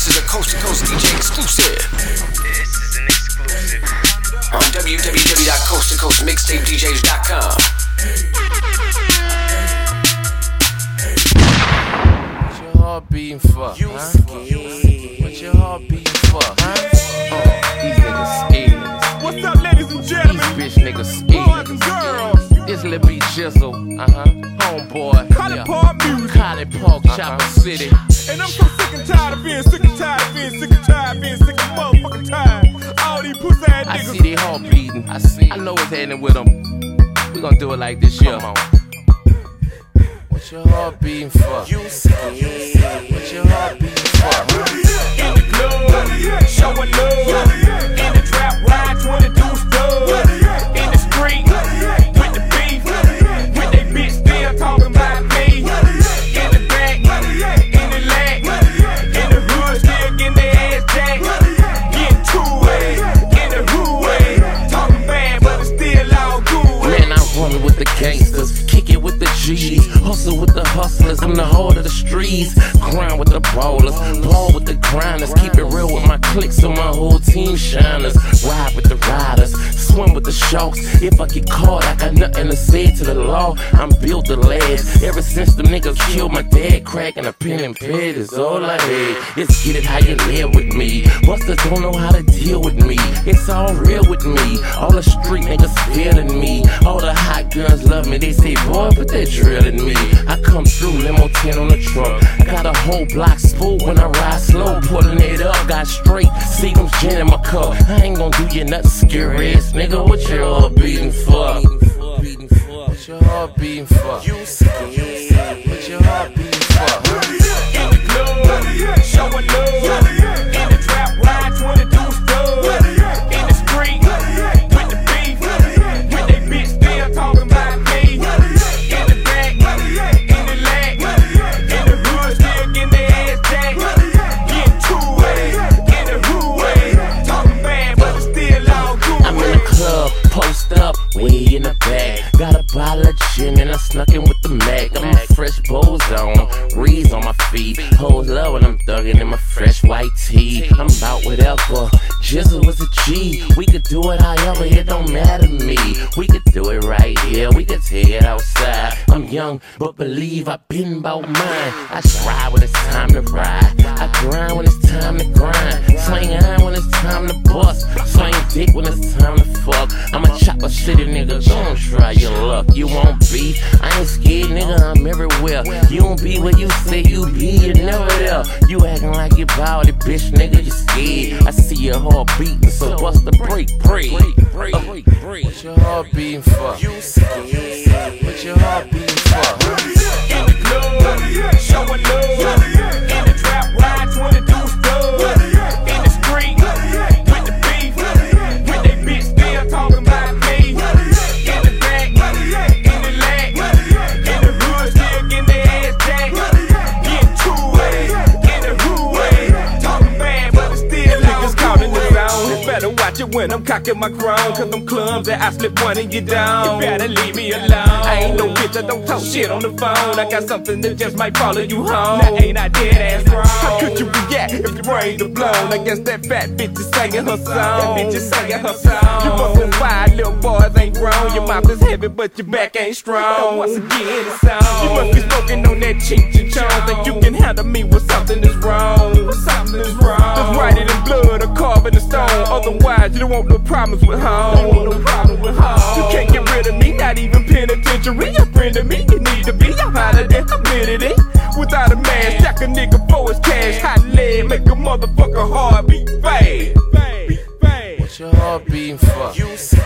This is a coast to coast DJ exclusive. This is an exclusive. On www.coasttocoastmixtapedjs.com. What your heart beating for? You huh? Jizzle, uh huh. Homeboy. Call yeah. pop music. Call it Park Chopper City. And I'm so sick and tired of being sick and tired of being sick and tired of being sick and motherfucking tired. All these pussy ass I see they heart beating. I see. I know what's happening with them. We gonna do it like this, year. Come on. What your heart beating for? You scared. Hustlers. I'm the heart of the streets, grind with the ballers, ball with the grinders. Keep real with my whole team shiners. Ride with the riders, swim with the sharks. If I get caught, I got nothing to say to the law. I'm built to last. Ever since them niggas killed my dad, cracking a pen and pad is all I had. It's get it how you live with me. Busters don't know how to deal with me. It's all real with me. All the street niggas feeling me. All the hot girls love me. They say, boy, put that drill in me. I come through limo 10 on the trunk. Got a whole block spool when I ride slow, pulling it up. Got straight Seagram's gin in my cup. I ain't gonna do you nothing scary ass nigga. What your heart beating for? What your heart beating for? You scared. Way in the back. Got a bottle of gin and I snuck in with the Mac. I'm a fresh on, reeds on my feet. Hoes love when I'm thugging in my fresh white tee. I'm out whatever. Jizzle was a G. We could do it however, it don't matter to me. We could do it right here, we could take it outside. I'm young, but believe I've been about mine. I ride when it's time to ride. I grind when it's time to grind. Slang iron when it's time to bust. Dick when it's time to fuck. I'm a chopper city nigga, don't try your luck. You won't beef. I ain't scared, nigga, I'm everywhere. You don't be where you say you be, you're never there. You acting like you bout it, bitch, nigga, you scared. I see your heart beating, so bust the break, break, break, break, break. What your heart beating for? You scared. What your heart beating for? When I'm cocking my crown. Cause I'm clumsy, I slip one and get down. You better leave me alone. I ain't no bitch, I don't talk shit on the phone. I got something that just might follow you home. Now ain't I dead ass wrong? How could you react if your brains are blown? I guess that fat bitch is singing her song. That bitch is singing her song. You bustin' wide, little boys ain't grown. Your mouth is heavy, but your back ain't strong. Once again, it's on. You must be smoking on that cheech and chong. Think you can handle me when something is wrong. When something is wrong. Otherwise, you don't want no problems with home. Don't want no problem with home. You can't get rid of me, not even penitentiary. A friend of me, you need to be. I'm out of there, committed it. Without a mask, jack a nigga for his cash. Hot lead, make a motherfucker heart beat fast. Beat fast. What your heart beating for? You scared.